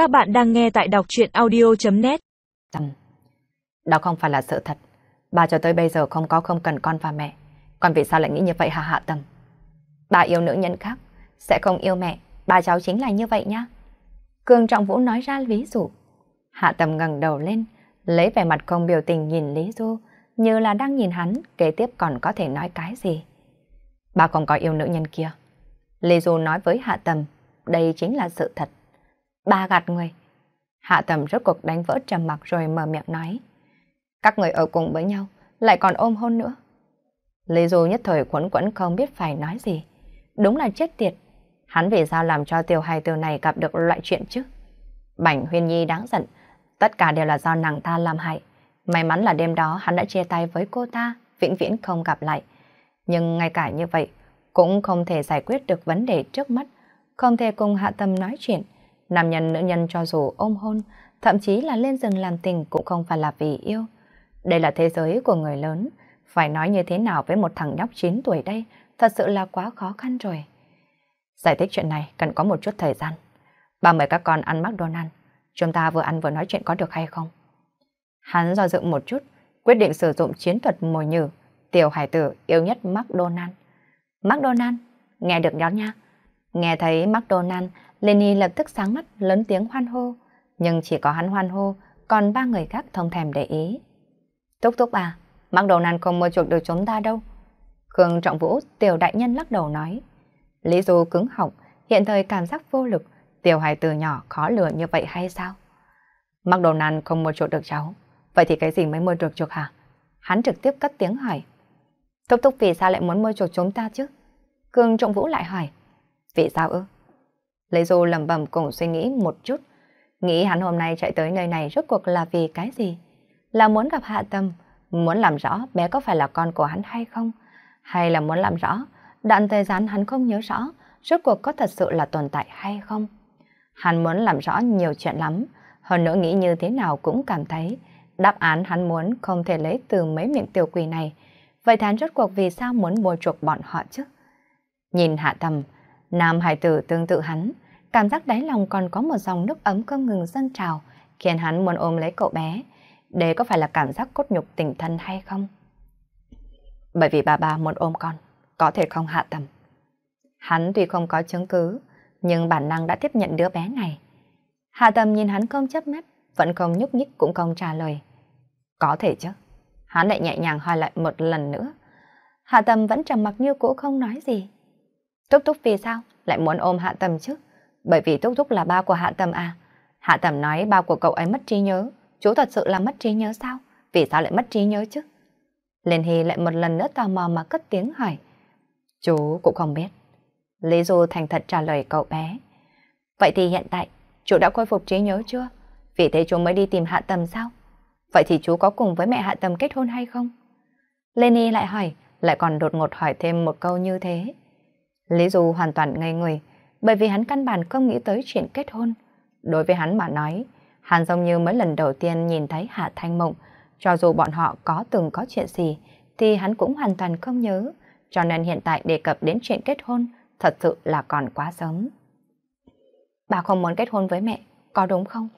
Các bạn đang nghe tại đọc truyện audio.net đó không phải là sự thật. Bà cho tới bây giờ không có không cần con và mẹ. Còn vì sao lại nghĩ như vậy hả Hạ Tầm? Bà yêu nữ nhân khác, sẽ không yêu mẹ. Bà cháu chính là như vậy nhá. Cường Trọng Vũ nói ra ví dụ. Hạ Tầm ngẩng đầu lên, lấy vẻ mặt không biểu tình nhìn Lý Du, như là đang nhìn hắn, kế tiếp còn có thể nói cái gì. Bà không có yêu nữ nhân kia. Lý Du nói với Hạ Tầm, đây chính là sự thật ba gạt người. Hạ tầm rốt cuộc đánh vỡ trầm mặc rồi mở miệng nói. Các người ở cùng với nhau, lại còn ôm hôn nữa. Lý Du nhất thời quấn quẫn không biết phải nói gì. Đúng là chết tiệt. Hắn vì sao làm cho tiểu hài từ này gặp được loại chuyện chứ? Bảnh Huyên Nhi đáng giận. Tất cả đều là do nàng ta làm hại. May mắn là đêm đó hắn đã chia tay với cô ta, vĩnh viễn không gặp lại. Nhưng ngay cả như vậy, cũng không thể giải quyết được vấn đề trước mắt, không thể cùng hạ tâm nói chuyện. Nam nhân nữ nhân cho dù ôm hôn, thậm chí là lên rừng làm tình cũng không phải là vì yêu. Đây là thế giới của người lớn, phải nói như thế nào với một thằng nhóc 9 tuổi đây, thật sự là quá khó khăn rồi. Giải thích chuyện này cần có một chút thời gian. Ba mời các con ăn McDonald's, chúng ta vừa ăn vừa nói chuyện có được hay không? Hắn do dự một chút, quyết định sử dụng chiến thuật mồi nhử, tiểu hải tử yêu nhất McDonald's. McDonald's, nghe được đó nha. Nghe thấy McDonald, Lenny lập tức sáng mắt lớn tiếng hoan hô, nhưng chỉ có hắn hoan hô, còn ba người khác thông thèm để ý. Túc túc à, McDonald không mua chuộc được chúng ta đâu. Khương Trọng Vũ, tiểu đại nhân lắc đầu nói. Lý Dù cứng họng, hiện thời cảm giác vô lực, tiểu hài từ nhỏ khó lừa như vậy hay sao? McDonald không mua chuộc được cháu, vậy thì cái gì mới mua được chuộc hả? Hắn trực tiếp cất tiếng hỏi. Túc túc vì sao lại muốn mua chuộc chúng ta chứ? Khương Trọng Vũ lại hỏi. Vì sao ư? lấy Du lầm bầm cùng suy nghĩ một chút, nghĩ hắn hôm nay chạy tới nơi này rốt cuộc là vì cái gì? Là muốn gặp Hạ Tâm, muốn làm rõ bé có phải là con của hắn hay không? Hay là muốn làm rõ đoạn thời gian hắn không nhớ rõ rốt cuộc có thật sự là tồn tại hay không? Hắn muốn làm rõ nhiều chuyện lắm, hơn nữa nghĩ như thế nào cũng cảm thấy đáp án hắn muốn không thể lấy từ mấy miệng tiểu quỷ này. Vậy hắn rốt cuộc vì sao muốn bồi chuộc bọn họ chứ? Nhìn Hạ Tâm, nam hải tử tương tự hắn, cảm giác đáy lòng còn có một dòng nước ấm không ngừng dâng trào, khiến hắn muốn ôm lấy cậu bé. Đây có phải là cảm giác cốt nhục tình thân hay không? Bởi vì bà bà muốn ôm con, có thể không hạ tầm. Hắn tuy không có chứng cứ, nhưng bản năng đã tiếp nhận đứa bé này. Hạ tầm nhìn hắn không chấp mắt, vẫn không nhúc nhích cũng không trả lời. Có thể chứ. Hắn lại nhẹ nhàng hỏi lại một lần nữa. Hạ tầm vẫn trầm mặc như cũ không nói gì. Túc Túc vì sao lại muốn ôm Hạ tầm chứ? Bởi vì Túc Túc là ba của Hạ tầm à? Hạ tầm nói ba của cậu ấy mất trí nhớ. Chú thật sự là mất trí nhớ sao? Vì sao lại mất trí nhớ chứ? Liên Hy lại một lần nữa tò mò mà cất tiếng hỏi. Chú cũng không biết. Lý Du thành thật trả lời cậu bé. Vậy thì hiện tại, chú đã khôi phục trí nhớ chưa? Vì thế chú mới đi tìm Hạ Tầm sao? Vậy thì chú có cùng với mẹ Hạ Tầm kết hôn hay không? Lenny lại hỏi, lại còn đột ngột hỏi thêm một câu như thế. Lý Du hoàn toàn ngây người, bởi vì hắn căn bản không nghĩ tới chuyện kết hôn. Đối với hắn mà nói, hắn giống như mới lần đầu tiên nhìn thấy Hạ Thanh Mộng, cho dù bọn họ có từng có chuyện gì, thì hắn cũng hoàn toàn không nhớ, cho nên hiện tại đề cập đến chuyện kết hôn, thật sự là còn quá sớm. Bà không muốn kết hôn với mẹ, có đúng không?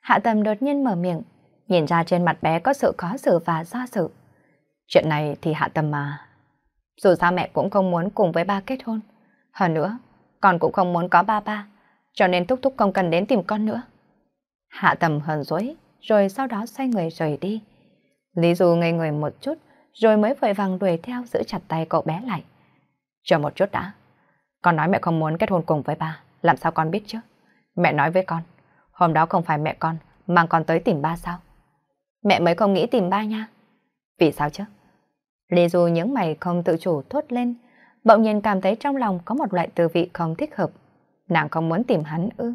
Hạ Tầm đột nhiên mở miệng, nhìn ra trên mặt bé có sự khó xử và do dự. Chuyện này thì Hạ Tầm mà. Dù sao mẹ cũng không muốn cùng với ba kết hôn. Hơn nữa, con cũng không muốn có ba ba, cho nên Túc Túc không cần đến tìm con nữa. Hạ Tầm hờn dỗi, rồi sau đó xoay người rời đi. Lý Du ngây người một chút, rồi mới vội vàng đuổi theo giữ chặt tay cậu bé lại. Chờ một chút đã. Con nói mẹ không muốn kết hôn cùng với ba, làm sao con biết chứ? Mẹ nói với con, hôm đó không phải mẹ con, mang con tới tìm ba sao? Mẹ mới không nghĩ tìm ba nha. Vì sao chứ? Lê Du những mày không tự chủ thốt lên, bỗng nhiên cảm thấy trong lòng có một loại tư vị không thích hợp. Nàng không muốn tìm hắn ư.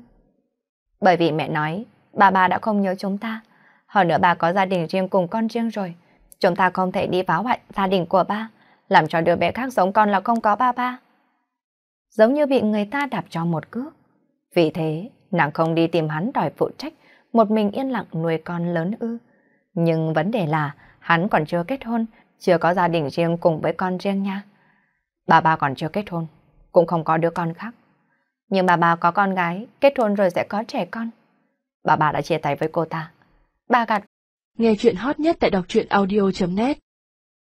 Bởi vì mẹ nói, bà bà đã không nhớ chúng ta. Hơn nữa bà có gia đình riêng cùng con riêng rồi. Chúng ta không thể đi phá hoại gia đình của ba, làm cho đứa bé khác giống con là không có ba ba. Giống như bị người ta đạp cho một cước. Vì thế, nàng không đi tìm hắn đòi phụ trách, một mình yên lặng nuôi con lớn ư. Nhưng vấn đề là, hắn còn chưa kết hôn, chưa có gia đình riêng cùng với con riêng nha. Bà ba còn chưa kết hôn, cũng không có đứa con khác. Nhưng bà bà có con gái, kết hôn rồi sẽ có trẻ con. Bà bà đã chia tay với cô ta. Bà gạt. Nghe chuyện hot nhất tại đọc truyện audio.net